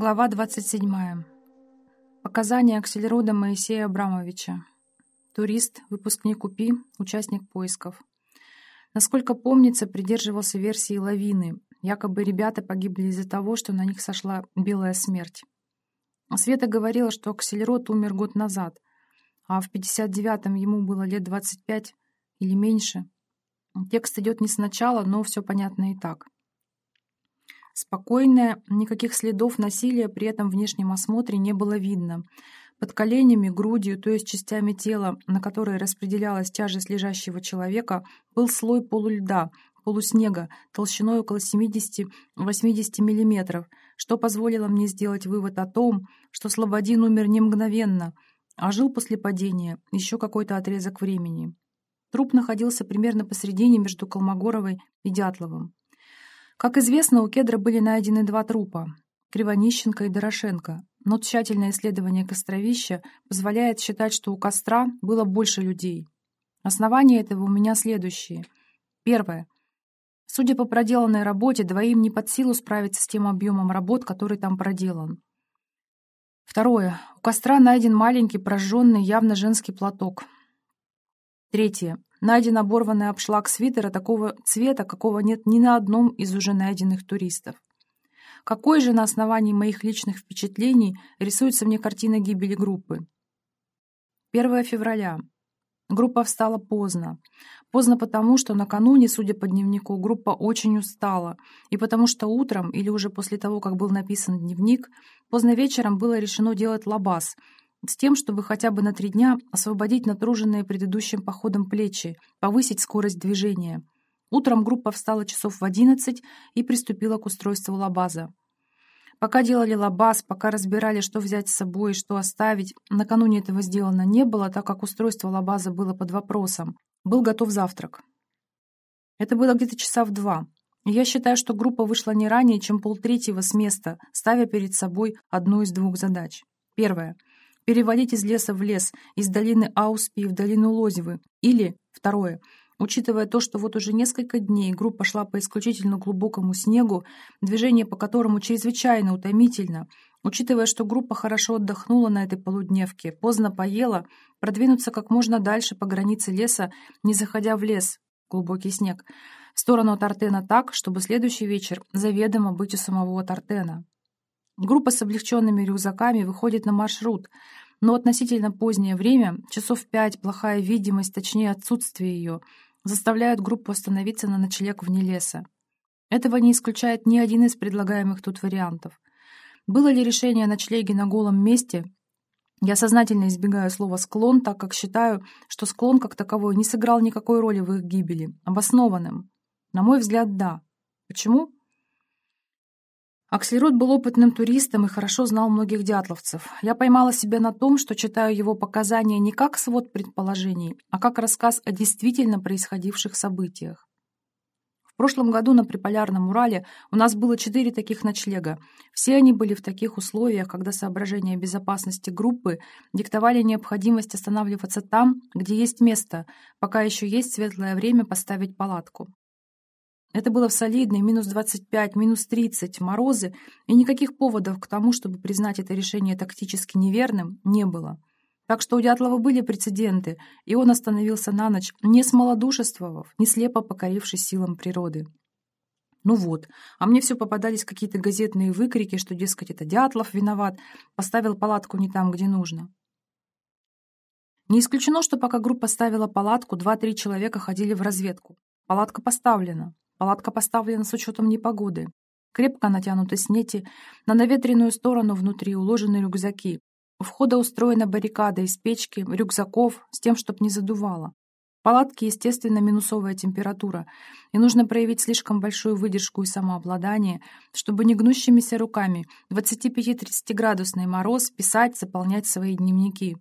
Глава 27. Показания Аксельрода Моисея Абрамовича. Турист, выпускник УПИ, участник поисков. Насколько помнится, придерживался версии лавины. Якобы ребята погибли из-за того, что на них сошла белая смерть. Света говорила, что Аксельрод умер год назад, а в 59-м ему было лет 25 или меньше. Текст идет не сначала, но все понятно и так. Спокойная, никаких следов насилия при этом внешнем осмотре не было видно. Под коленями, грудью, то есть частями тела, на которые распределялась тяжесть лежащего человека, был слой полульда, полуснега, толщиной около 70-80 мм, что позволило мне сделать вывод о том, что Слободин умер не мгновенно, а жил после падения еще какой-то отрезок времени. Труп находился примерно посередине между Колмогоровой и Дятловым. Как известно, у Кедра были найдены два трупа – Кривонищенко и Дорошенко, но тщательное исследование костровища позволяет считать, что у костра было больше людей. Основания этого у меня следующие. Первое. Судя по проделанной работе, двоим не под силу справиться с тем объемом работ, который там проделан. Второе. У костра найден маленький прожженный, явно женский платок. Третье. Найден оборванный обшлаг свитера такого цвета, какого нет ни на одном из уже найденных туристов. Какой же на основании моих личных впечатлений рисуется мне картина гибели группы? 1 февраля. Группа встала поздно. Поздно потому, что накануне, судя по дневнику, группа очень устала, и потому что утром, или уже после того, как был написан дневник, поздно вечером было решено делать лабаз — с тем, чтобы хотя бы на три дня освободить натруженные предыдущим походом плечи, повысить скорость движения. Утром группа встала часов в одиннадцать и приступила к устройству лабаза. Пока делали лабаз, пока разбирали, что взять с собой и что оставить, накануне этого сделано не было, так как устройство лабаза было под вопросом. Был готов завтрак. Это было где-то часа в два. Я считаю, что группа вышла не ранее, чем полтретьего с места, ставя перед собой одну из двух задач. Первое — перевалить из леса в лес, из долины Ауспи в долину Лозевы. Или, второе, учитывая то, что вот уже несколько дней группа шла по исключительно глубокому снегу, движение по которому чрезвычайно утомительно, учитывая, что группа хорошо отдохнула на этой полудневке, поздно поела, продвинуться как можно дальше по границе леса, не заходя в лес, глубокий снег, в сторону Тартена так, чтобы следующий вечер заведомо быть у самого Тартена. Группа с облегченными рюкзаками выходит на маршрут, но относительно позднее время, часов пять, плохая видимость, точнее отсутствие ее, заставляют группу остановиться на ночлег вне леса. Этого не исключает ни один из предлагаемых тут вариантов. Было ли решение о ночлеге на голом месте? Я сознательно избегаю слова «склон», так как считаю, что склон как таковой не сыграл никакой роли в их гибели, обоснованным. На мой взгляд, да. Почему? Аксельрод был опытным туристом и хорошо знал многих дятловцев. Я поймала себя на том, что читаю его показания не как свод предположений, а как рассказ о действительно происходивших событиях. В прошлом году на Приполярном Урале у нас было четыре таких ночлега. Все они были в таких условиях, когда соображения безопасности группы диктовали необходимость останавливаться там, где есть место, пока еще есть светлое время поставить палатку. Это было в солидной минус 25, минус 30, морозы, и никаких поводов к тому, чтобы признать это решение тактически неверным, не было. Так что у Дятлова были прецеденты, и он остановился на ночь, не смолодушествовав, не слепо покорившись силам природы. Ну вот, а мне все попадались какие-то газетные выкрики, что, дескать, это Дятлов виноват, поставил палатку не там, где нужно. Не исключено, что пока группа ставила палатку, два-три человека ходили в разведку. Палатка поставлена. Палатка поставлена с учетом непогоды. Крепко натянуты снети, на наветренную сторону внутри уложены рюкзаки. У входа устроена баррикада из печки, рюкзаков, с тем, чтоб не задувало. В палатке, естественно, минусовая температура, и нужно проявить слишком большую выдержку и самообладание, чтобы не гнущимися руками, 25-30-градусный мороз, писать, заполнять свои дневники.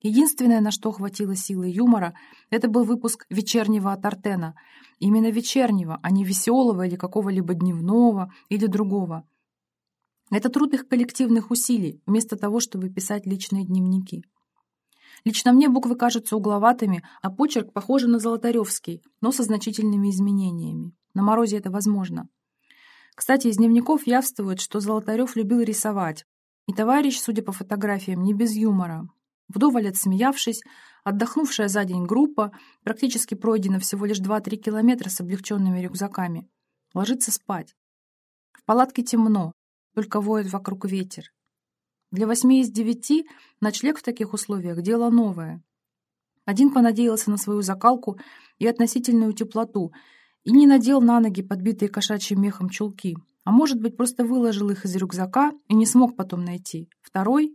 Единственное, на что хватило силы юмора, это был выпуск «Вечернего от Артена». Именно вечернего, а не веселого или какого-либо дневного или другого. Это труд их коллективных усилий, вместо того, чтобы писать личные дневники. Лично мне буквы кажутся угловатыми, а почерк похож на золотаревский, но со значительными изменениями. На морозе это возможно. Кстати, из дневников явствует, что Золотарев любил рисовать. И товарищ, судя по фотографиям, не без юмора. Вдоволь отсмеявшись, отдохнувшая за день группа, практически пройдена всего лишь 2-3 километра с облегченными рюкзаками, ложится спать. В палатке темно, только воет вокруг ветер. Для восьми из девяти ночлег в таких условиях – дело новое. Один понадеялся на свою закалку и относительную теплоту – и не надел на ноги подбитые кошачьим мехом чулки, а может быть, просто выложил их из рюкзака и не смог потом найти. Второй?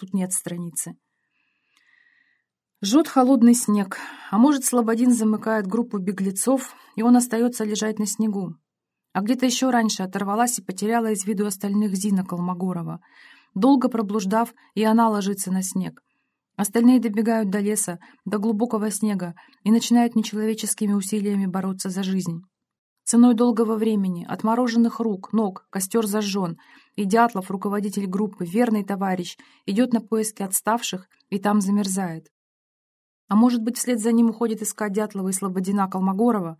Тут нет страницы. Жжет холодный снег, а может, Слободин замыкает группу беглецов, и он остается лежать на снегу. А где-то еще раньше оторвалась и потеряла из виду остальных Зина Колмогорова. Долго проблуждав, и она ложится на снег. Остальные добегают до леса, до глубокого снега и начинают нечеловеческими усилиями бороться за жизнь. Ценой долгого времени, отмороженных рук, ног, костер зажжен, и Дятлов, руководитель группы, верный товарищ, идет на поиски отставших и там замерзает. А может быть, вслед за ним уходит искать Дятлова и Слободина Колмогорова?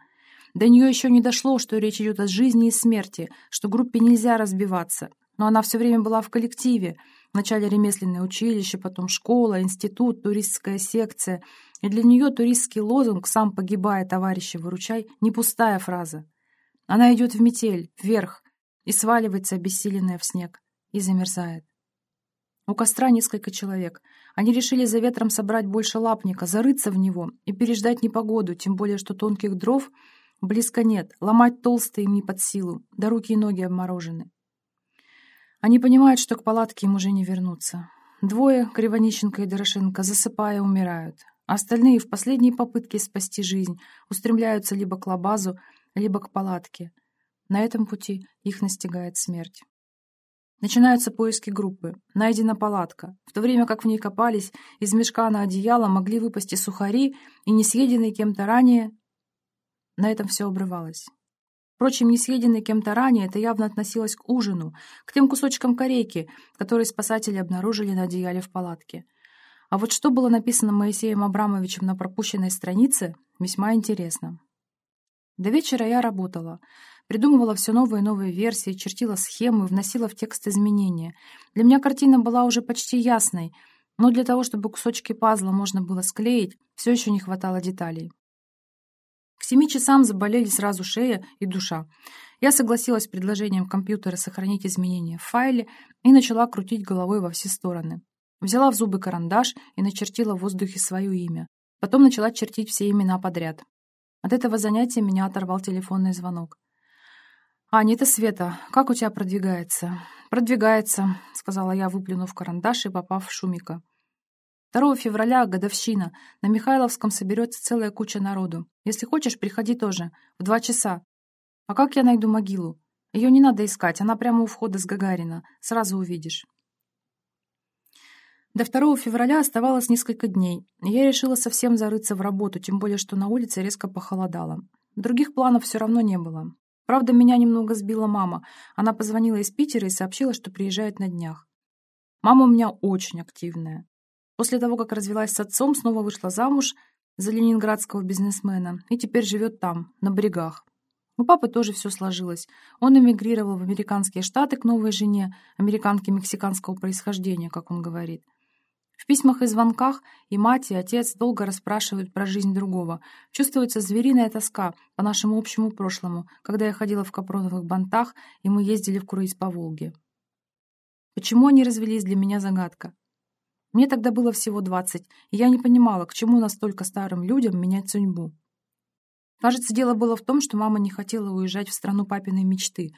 До нее еще не дошло, что речь идет о жизни и смерти, что группе нельзя разбиваться. Но она все время была в коллективе, Вначале ремесленное училище, потом школа, институт, туристская секция. И для нее туристский лозунг «Сам погибай, товарищи, выручай» — не пустая фраза. Она идет в метель, вверх, и сваливается обессиленная в снег, и замерзает. У костра несколько человек. Они решили за ветром собрать больше лапника, зарыться в него и переждать непогоду, тем более, что тонких дров близко нет, ломать толстые им не под силу, да руки и ноги обморожены. Они понимают, что к палатке им уже не вернуться. Двое, Кривонищенко и Дорошенко, засыпая, умирают. Остальные в последней попытке спасти жизнь устремляются либо к лабазу, либо к палатке. На этом пути их настигает смерть. Начинаются поиски группы. Найдена палатка. В то время как в ней копались, из мешка на одеяло могли выпасть и сухари, и не съеденные кем-то ранее. На этом все обрывалось. Впрочем, не съеденный кем-то ранее, это явно относилось к ужину, к тем кусочкам корейки, которые спасатели обнаружили на одеяле в палатке. А вот что было написано Моисеем Абрамовичем на пропущенной странице, весьма интересно. До вечера я работала. Придумывала все новые и новые версии, чертила схемы, вносила в текст изменения. Для меня картина была уже почти ясной, но для того, чтобы кусочки пазла можно было склеить, все еще не хватало деталей. К семи часам заболели сразу шея и душа. Я согласилась с предложением компьютера сохранить изменения в файле и начала крутить головой во все стороны. Взяла в зубы карандаш и начертила в воздухе свое имя. Потом начала чертить все имена подряд. От этого занятия меня оторвал телефонный звонок. «Аня, это Света. Как у тебя продвигается?» «Продвигается», — сказала я, выплюнув карандаш и попав в шумика. 2 февраля — годовщина. На Михайловском соберется целая куча народу. Если хочешь, приходи тоже. В два часа. А как я найду могилу? Ее не надо искать, она прямо у входа с Гагарина. Сразу увидишь. До 2 февраля оставалось несколько дней, и я решила совсем зарыться в работу, тем более, что на улице резко похолодало. Других планов все равно не было. Правда, меня немного сбила мама. Она позвонила из Питера и сообщила, что приезжает на днях. Мама у меня очень активная. После того, как развелась с отцом, снова вышла замуж за ленинградского бизнесмена и теперь живет там, на берегах. У папы тоже все сложилось. Он эмигрировал в американские штаты к новой жене, американке мексиканского происхождения, как он говорит. В письмах и звонках и мать, и отец долго расспрашивают про жизнь другого. Чувствуется звериная тоска по нашему общему прошлому, когда я ходила в капроновых бантах, и мы ездили в круиз по Волге. Почему они развелись, для меня загадка. Мне тогда было всего двадцать, и я не понимала, к чему настолько старым людям менять судьбу. Кажется, дело было в том, что мама не хотела уезжать в страну папиной мечты.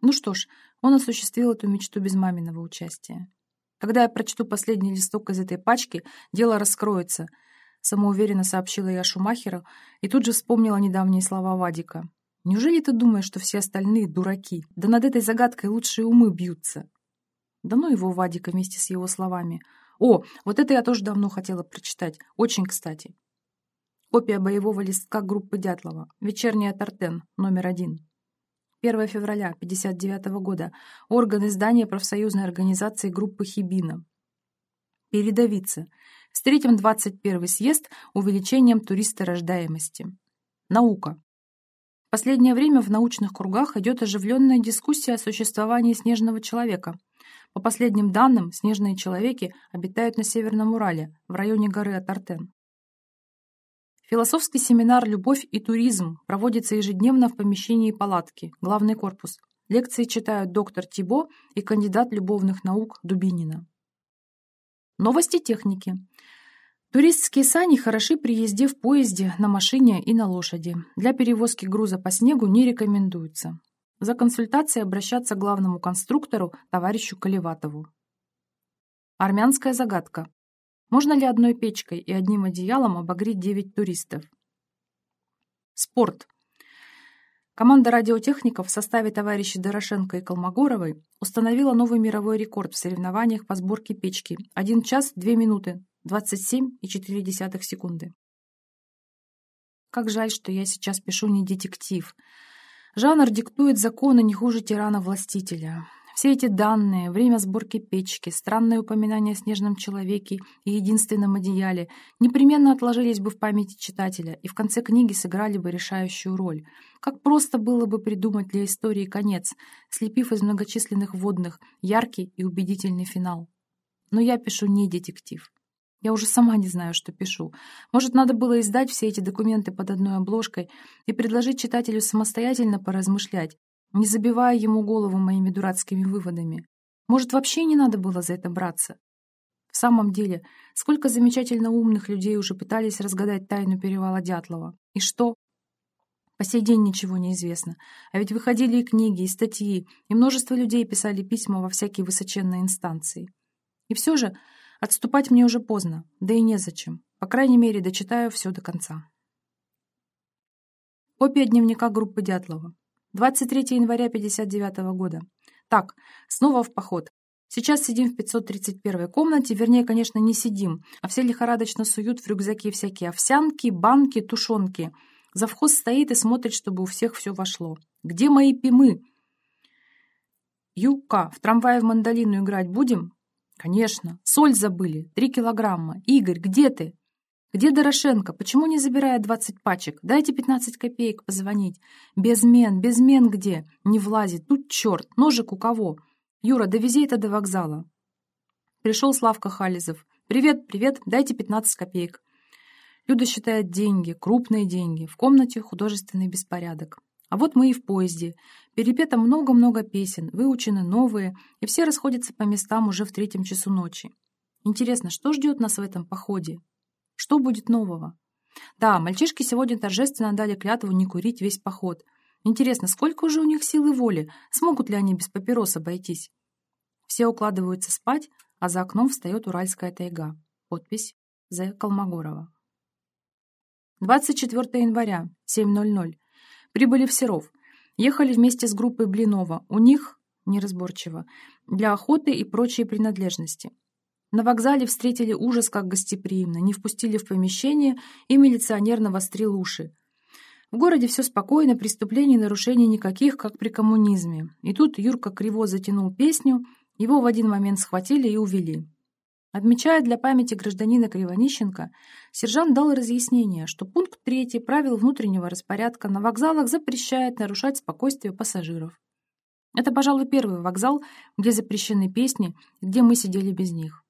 Ну что ж, он осуществил эту мечту без маминого участия. Когда я прочту последний листок из этой пачки, дело раскроется, самоуверенно сообщила я Шумахеру и тут же вспомнила недавние слова Вадика. Неужели ты думаешь, что все остальные дураки? Да над этой загадкой лучшие умы бьются. Да ну его Вадика вместе с его словами. О, вот это я тоже давно хотела прочитать. Очень кстати. Копия боевого листка группы Дятлова. Вечерняя Тартен, номер один. 1 февраля 59 года. Орган издания профсоюзной организации группы Хибина. Передовица. Встретим 21 съезд увеличением туристорождаемости. Наука. В последнее время в научных кругах идет оживленная дискуссия о существовании снежного человека. По последним данным, снежные человеки обитают на Северном Урале, в районе горы Атартен. Философский семинар «Любовь и туризм» проводится ежедневно в помещении палатки, главный корпус. Лекции читают доктор Тибо и кандидат любовных наук Дубинина. Новости техники. Туристские сани хороши при езде в поезде, на машине и на лошади. Для перевозки груза по снегу не рекомендуется. За консультацией обращаться к главному конструктору, товарищу Колеватову. Армянская загадка. Можно ли одной печкой и одним одеялом обогреть 9 туристов? Спорт. Команда радиотехников в составе товарищей Дорошенко и Колмогоровой установила новый мировой рекорд в соревнованиях по сборке печки. 1 час 2 минуты 27,4 секунды. Как жаль, что я сейчас пишу не детектив. Жанр диктует законы не хуже тирана-властителя. Все эти данные, время сборки печки, странное упоминание о снежном человеке и единственном одеяле непременно отложились бы в памяти читателя и в конце книги сыграли бы решающую роль. Как просто было бы придумать для истории конец, слепив из многочисленных водных яркий и убедительный финал. Но я пишу не детектив. Я уже сама не знаю, что пишу. Может, надо было издать все эти документы под одной обложкой и предложить читателю самостоятельно поразмышлять, не забивая ему голову моими дурацкими выводами. Может, вообще не надо было за это браться? В самом деле, сколько замечательно умных людей уже пытались разгадать тайну перевала Дятлова. И что? По сей день ничего не известно. А ведь выходили и книги, и статьи, и множество людей писали письма во всякие высоченные инстанции. И все же Отступать мне уже поздно, да и незачем. По крайней мере, дочитаю все до конца. Копия дневника группы Дятлова. 23 января 59 года. Так, снова в поход. Сейчас сидим в 531 комнате, вернее, конечно, не сидим, а все лихорадочно суют в рюкзаки всякие овсянки, банки, тушенки. Завхоз стоит и смотрит, чтобы у всех все вошло. Где мои пимы? Юка, в трамвае в мандолину играть будем? «Конечно. Соль забыли. Три килограмма. Игорь, где ты?» «Где Дорошенко? Почему не забирает двадцать пачек? Дайте пятнадцать копеек позвонить. Безмен, безмен где? Не влазит. Тут черт. Ножик у кого? Юра, довези это до вокзала». Пришел Славка Хализов. «Привет, привет. Дайте пятнадцать копеек». Люда считает деньги, крупные деньги. В комнате художественный беспорядок. А вот мы и в поезде. Перепето много-много песен, выучены новые, и все расходятся по местам уже в третьем часу ночи. Интересно, что ждет нас в этом походе? Что будет нового? Да, мальчишки сегодня торжественно дали клятву не курить весь поход. Интересно, сколько уже у них силы воли? Смогут ли они без папирос обойтись? Все укладываются спать, а за окном встает Уральская тайга. Подпись З. Колмогорова. 24 января, 7.00. Прибыли в Серов. Ехали вместе с группой Блинова. У них, неразборчиво, для охоты и прочие принадлежности. На вокзале встретили ужас как гостеприимно, не впустили в помещение и милиционер навострил уши. В городе все спокойно, преступлений и нарушений никаких, как при коммунизме. И тут Юрка криво затянул песню, его в один момент схватили и увели. Отмечая для памяти гражданина Кривонищенко, сержант дал разъяснение, что пункт 3 правил внутреннего распорядка на вокзалах запрещает нарушать спокойствие пассажиров. Это, пожалуй, первый вокзал, где запрещены песни, где мы сидели без них.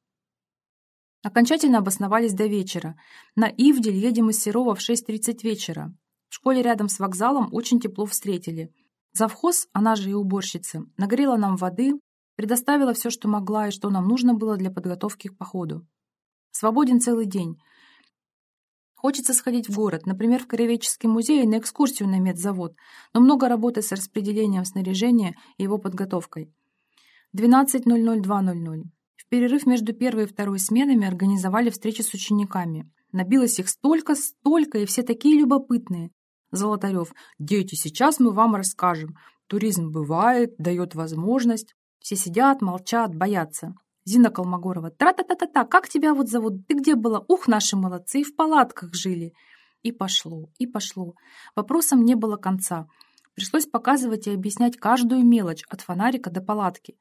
Окончательно обосновались до вечера. На Ивдель едем из Серова в 6.30 вечера. В школе рядом с вокзалом очень тепло встретили. Завхоз, она же и уборщица, нагрела нам воды, Предоставила все, что могла и что нам нужно было для подготовки к походу. Свободен целый день. Хочется сходить в город, например, в Краеведческий музей на экскурсию на медзавод, но много работы с распределением снаряжения и его подготовкой. 12.00-2.00. Перерыв между первой и второй сменами организовали встречи с учениками. Набилось их столько, столько, и все такие любопытные. Золотарев. Дети, сейчас мы вам расскажем. Туризм бывает, дает возможность. Все сидят, молчат, боятся. Зина Колмогорова. Тра-та-та-та-та, как тебя вот зовут? Ты где была? Ух, наши молодцы, и в палатках жили. И пошло, и пошло. Вопросам не было конца. Пришлось показывать и объяснять каждую мелочь, от фонарика до палатки.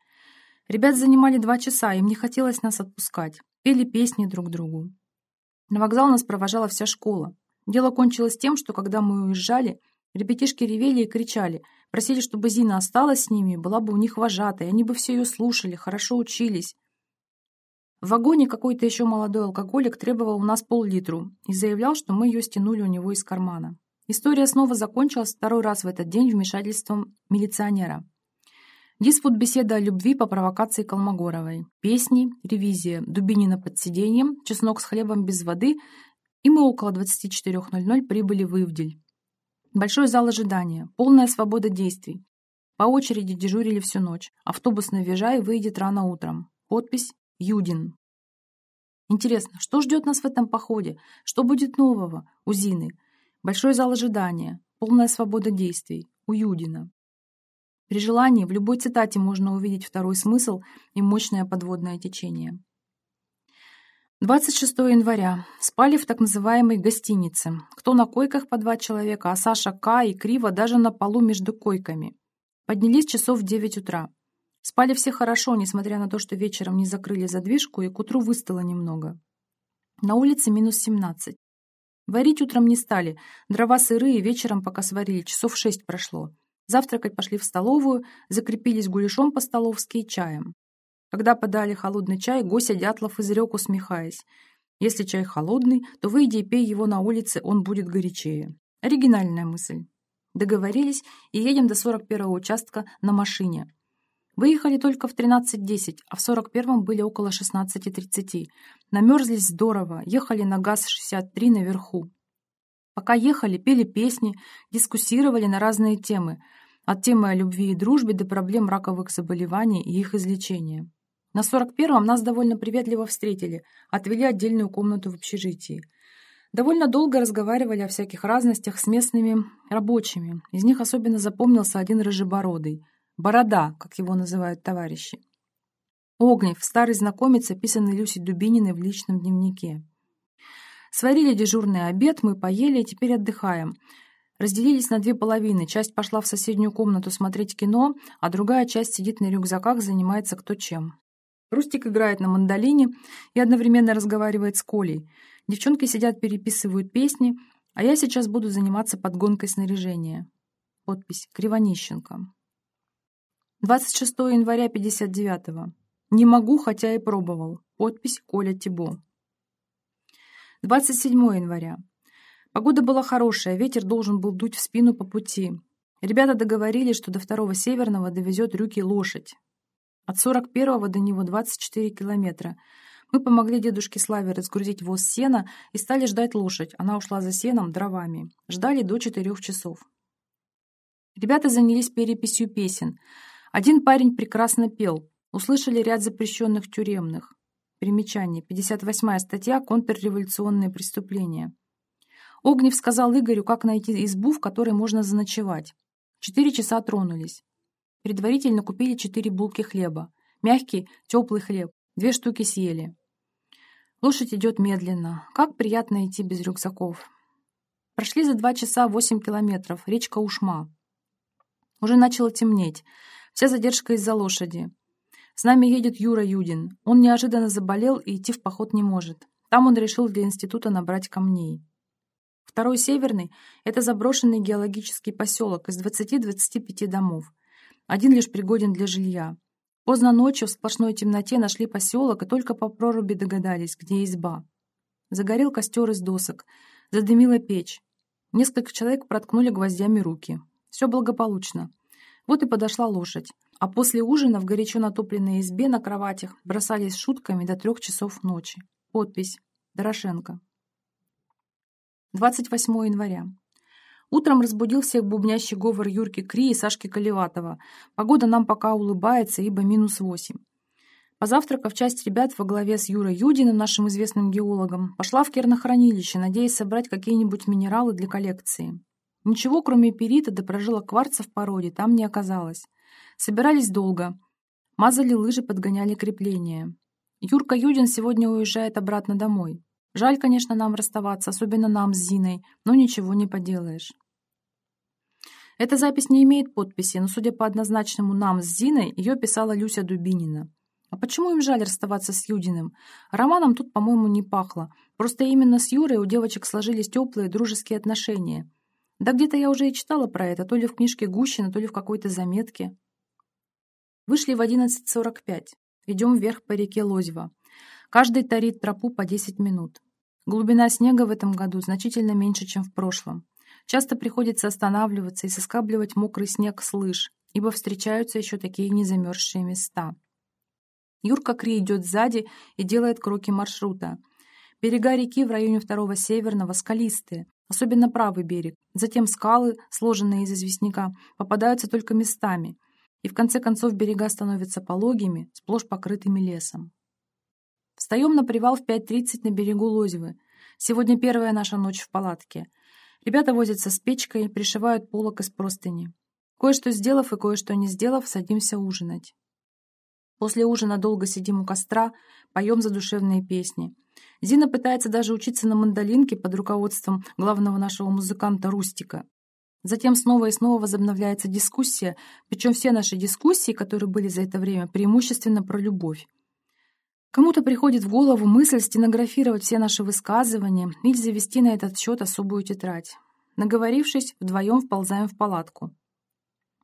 Ребят занимали два часа, им не хотелось нас отпускать. Пели песни друг другу. На вокзал нас провожала вся школа. Дело кончилось тем, что когда мы уезжали, Ребятишки ревели и кричали, просили, чтобы Зина осталась с ними, была бы у них вожатой, они бы все ее слушали, хорошо учились. В вагоне какой-то еще молодой алкоголик требовал у нас пол-литру и заявлял, что мы ее стянули у него из кармана. История снова закончилась второй раз в этот день вмешательством милиционера. Диспут беседа о любви по провокации Колмогоровой. Песни, ревизия, Дубинина под сиденьем, чеснок с хлебом без воды, и мы около 24.00 прибыли в Ивдель. Большой зал ожидания, полная свобода действий. По очереди дежурили всю ночь. Автобус на Вижай выйдет рано утром. Подпись «Юдин». Интересно, что ждет нас в этом походе? Что будет нового у Зины? Большой зал ожидания, полная свобода действий у Юдина. При желании в любой цитате можно увидеть второй смысл и мощное подводное течение. 26 января. Спали в так называемой гостинице. Кто на койках по два человека, а Саша К. и Криво даже на полу между койками. Поднялись часов в 9 утра. Спали все хорошо, несмотря на то, что вечером не закрыли задвижку и к утру выстало немного. На улице минус 17. Варить утром не стали. Дрова сырые, вечером пока сварили, часов шесть прошло. Завтракать пошли в столовую, закрепились гуляшом по-столовски и чаем. Когда подали холодный чай, Гося Дятлов изрек, усмехаясь. Если чай холодный, то выйди и пей его на улице, он будет горячее. Оригинальная мысль. Договорились и едем до 41-го участка на машине. Выехали только в 13.10, а в 41-м были около 16.30. Намерзлись здорово, ехали на ГАЗ-63 наверху. Пока ехали, пели песни, дискуссировали на разные темы, от темы о любви и дружбе до проблем раковых заболеваний и их излечения. На 41-м нас довольно приветливо встретили, отвели отдельную комнату в общежитии. Довольно долго разговаривали о всяких разностях с местными рабочими. Из них особенно запомнился один рыжебородый. Борода, как его называют товарищи. Огнев, старый знакомец, описанный Люсей Дубининой в личном дневнике. Сварили дежурный обед, мы поели и теперь отдыхаем. Разделились на две половины. Часть пошла в соседнюю комнату смотреть кино, а другая часть сидит на рюкзаках, занимается кто чем. Рустик играет на мандолине и одновременно разговаривает с Колей. Девчонки сидят, переписывают песни, а я сейчас буду заниматься подгонкой снаряжения. Подпись Кривонищенко. 26 января 59-го. Не могу, хотя и пробовал. Подпись Коля Тибо. 27 января. Погода была хорошая, ветер должен был дуть в спину по пути. Ребята договорились, что до второго северного довезет Рюки лошадь. От 41-го до него 24 километра. Мы помогли дедушке Славе разгрузить воз сена и стали ждать лошадь. Она ушла за сеном, дровами. Ждали до четырех часов. Ребята занялись переписью песен. Один парень прекрасно пел. Услышали ряд запрещенных тюремных. Примечание. 58 статья «Контрреволюционные преступления». Огнев сказал Игорю, как найти избу, в которой можно заночевать. Четыре часа тронулись. Предварительно купили четыре булки хлеба. Мягкий, теплый хлеб. Две штуки съели. Лошадь идет медленно. Как приятно идти без рюкзаков. Прошли за два часа восемь километров. Речка Ушма. Уже начало темнеть. Вся задержка из-за лошади. С нами едет Юра Юдин. Он неожиданно заболел и идти в поход не может. Там он решил для института набрать камней. Второй северный – это заброшенный геологический поселок из 20-25 домов. Один лишь пригоден для жилья. Поздно ночью в сплошной темноте нашли поселок и только по проруби догадались, где изба. Загорел костер из досок, задымила печь. Несколько человек проткнули гвоздями руки. Все благополучно. Вот и подошла лошадь. А после ужина в горячо натопленной избе на кроватях бросались шутками до трех часов ночи. Подпись. Дорошенко. 28 января. Утром разбудил всех бубнящий говор Юрки Кри и Сашки Колеватова. Погода нам пока улыбается, ибо минус восемь. Позавтракав, часть ребят во главе с Юрой Юдиным, нашим известным геологом, пошла в кернохранилище, надеясь собрать какие-нибудь минералы для коллекции. Ничего, кроме перита да прожилок кварца в породе, там не оказалось. Собирались долго. Мазали лыжи, подгоняли крепления. Юрка Юдин сегодня уезжает обратно домой. Жаль, конечно, нам расставаться, особенно нам с Зиной, но ничего не поделаешь. Эта запись не имеет подписи, но, судя по однозначному «нам» с Зиной, ее писала Люся Дубинина. А почему им жаль расставаться с Юдиным? Романом тут, по-моему, не пахло. Просто именно с Юрой у девочек сложились теплые дружеские отношения. Да где-то я уже и читала про это, то ли в книжке Гущина, то ли в какой-то заметке. Вышли в 11.45. Идем вверх по реке Лозева. Каждый тарит тропу по 10 минут. Глубина снега в этом году значительно меньше, чем в прошлом. Часто приходится останавливаться и соскабливать мокрый снег с лыж, ибо встречаются еще такие незамерзшие места. Юрка Кри идет сзади и делает кроки маршрута. Берега реки в районе второго северного скалистые, особенно правый берег. Затем скалы, сложенные из известняка, попадаются только местами. И в конце концов берега становятся пологими, сплошь покрытыми лесом. Встаем на привал в 5.30 на берегу Лозевы. Сегодня первая наша ночь в палатке. Ребята возятся с печкой, пришивают полок из простыни. Кое-что сделав и кое-что не сделав, садимся ужинать. После ужина долго сидим у костра, поем задушевные песни. Зина пытается даже учиться на мандолинке под руководством главного нашего музыканта Рустика. Затем снова и снова возобновляется дискуссия, причем все наши дискуссии, которые были за это время, преимущественно про любовь. Кому-то приходит в голову мысль стенографировать все наши высказывания или завести на этот счет особую тетрадь. Наговорившись, вдвоем вползаем в палатку.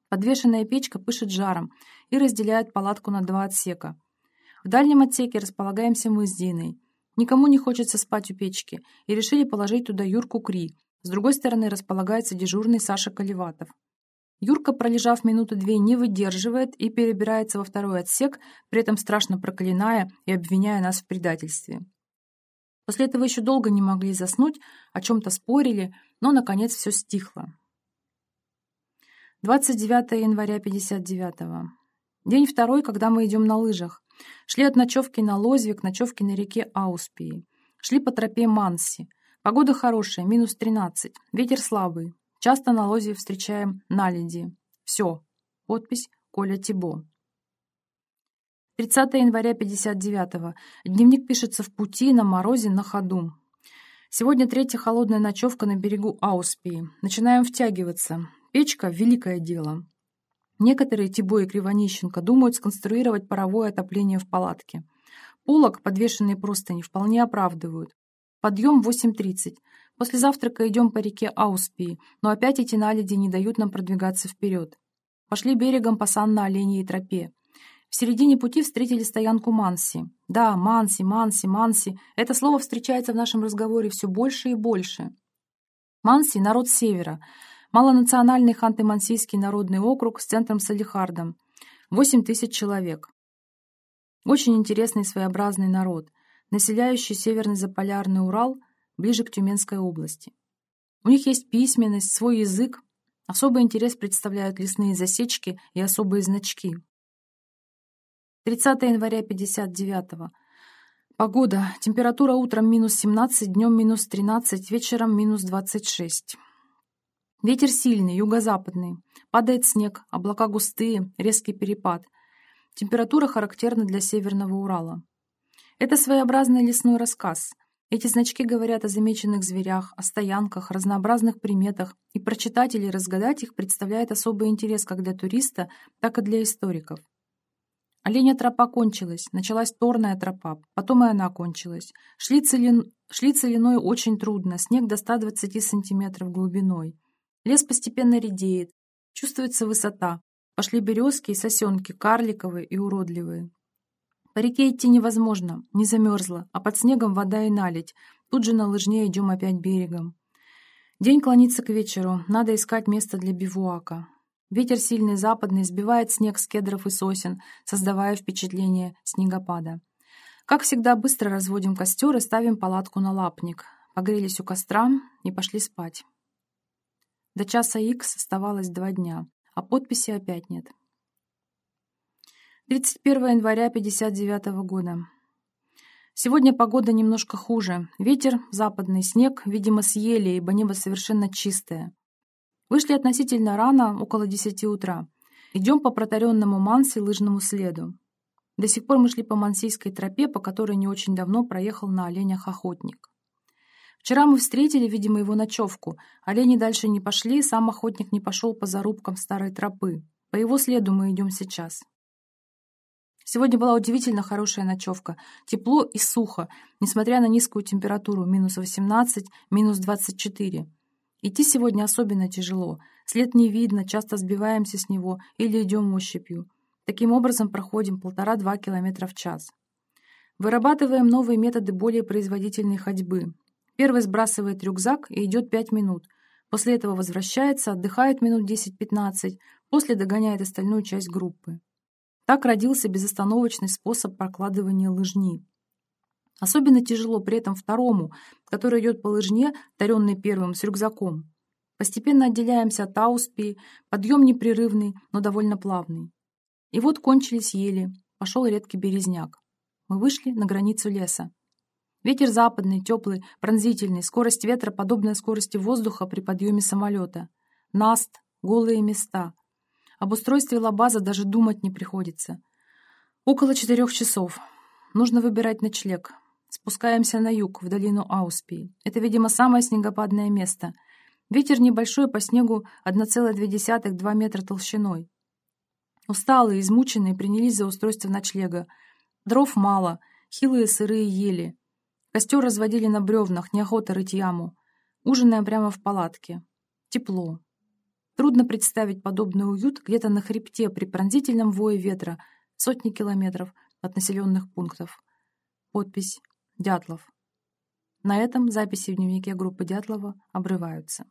Подвешенная печка пышет жаром и разделяет палатку на два отсека. В дальнем отсеке располагаемся мы с Диной. Никому не хочется спать у печки, и решили положить туда Юрку Кри. С другой стороны располагается дежурный Саша Колеватов. Юрка, пролежав минуты две, не выдерживает и перебирается во второй отсек, при этом страшно проклиная и обвиняя нас в предательстве. После этого еще долго не могли заснуть, о чем-то спорили, но, наконец, все стихло. 29 января 59-го. День второй, когда мы идем на лыжах. Шли от ночевки на Лозве к ночевке на реке Ауспии. Шли по тропе Манси. Погода хорошая, минус 13. Ветер слабый. Часто на Лозве встречаем наледи. Все. Подпись Коля Тибо. 30 января 59-го. Дневник пишется в пути, на морозе, на ходу. Сегодня третья холодная ночевка на берегу Ауспии. Начинаем втягиваться. Печка – великое дело. Некоторые, Тибо и Кривонищенко, думают сконструировать паровое отопление в палатке. Полок, подвешенные простыни, вполне оправдывают. Подъем в 8.30. После завтрака идем по реке Ауспии, но опять эти наледи не дают нам продвигаться вперед. Пошли берегом по санно-оленьей тропе. В середине пути встретили стоянку Манси. Да, Манси, Манси, Манси. Это слово встречается в нашем разговоре все больше и больше. Манси – народ севера – Малонациональный Ханты-Мансийский народный округ с центром Салихардом. 8 тысяч человек. Очень интересный и своеобразный народ, населяющий северный заполярный Урал ближе к Тюменской области. У них есть письменность, свой язык, особый интерес представляют лесные засечки и особые значки. 30 января 59 -го. Погода. Температура утром минус 17, днем минус 13, вечером минус 26. Ветер сильный, юго-западный. Падает снег, облака густые, резкий перепад. Температура характерна для Северного Урала. Это своеобразный лесной рассказ. Эти значки говорят о замеченных зверях, о стоянках, разнообразных приметах, и прочитать или разгадать их представляет особый интерес как для туриста, так и для историков. Оленя тропа кончилась, началась торная тропа, потом и она кончилась. Шли, целин... Шли целиной очень трудно, снег до 120 сантиметров глубиной. Лес постепенно редеет, чувствуется высота. Пошли березки и сосенки, карликовые и уродливые. По реке идти невозможно, не замерзла, а под снегом вода и наледь. Тут же на лыжне идем опять берегом. День клонится к вечеру, надо искать место для бивуака. Ветер сильный западный сбивает снег с кедров и сосен, создавая впечатление снегопада. Как всегда, быстро разводим костер и ставим палатку на лапник. Погрелись у костра и пошли спать. До часа Х оставалось два дня, а подписи опять нет. 31 января 59 года. Сегодня погода немножко хуже. Ветер, западный снег, видимо, съели, ибо небо совершенно чистое. Вышли относительно рано, около 10 утра. Идем по протаренному Манси лыжному следу. До сих пор мы шли по Мансийской тропе, по которой не очень давно проехал на оленях охотник. Вчера мы встретили, видимо, его ночевку. Олени дальше не пошли, сам охотник не пошел по зарубкам старой тропы. По его следу мы идем сейчас. Сегодня была удивительно хорошая ночевка. Тепло и сухо, несмотря на низкую температуру, минус 18, минус 24. Идти сегодня особенно тяжело. След не видно, часто сбиваемся с него или идем ощупью. Таким образом проходим полтора-два километра в час. Вырабатываем новые методы более производительной ходьбы. Первый сбрасывает рюкзак и идет 5 минут. После этого возвращается, отдыхает минут 10-15, после догоняет остальную часть группы. Так родился безостановочный способ прокладывания лыжни. Особенно тяжело при этом второму, который идет по лыжне, таренный первым, с рюкзаком. Постепенно отделяемся от ауспи, подъем непрерывный, но довольно плавный. И вот кончились ели, пошел редкий березняк. Мы вышли на границу леса. Ветер западный, теплый, пронзительный, скорость ветра подобная скорости воздуха при подъеме самолета. Наст, голые места. Об устройстве лабаза даже думать не приходится. Около четырех часов. Нужно выбирать ночлег. Спускаемся на юг, в долину Ауспии. Это, видимо, самое снегопадное место. Ветер небольшой, по снегу 1,2-2 метра толщиной. Усталые, измученные принялись за устройство ночлега. Дров мало, хилые сырые ели. Костер разводили на бревнах, неохота рыть яму. Ужинаем прямо в палатке. Тепло. Трудно представить подобный уют где-то на хребте при пронзительном вое ветра, сотни километров от населенных пунктов. Подпись «Дятлов». На этом записи в дневнике группы Дятлова обрываются.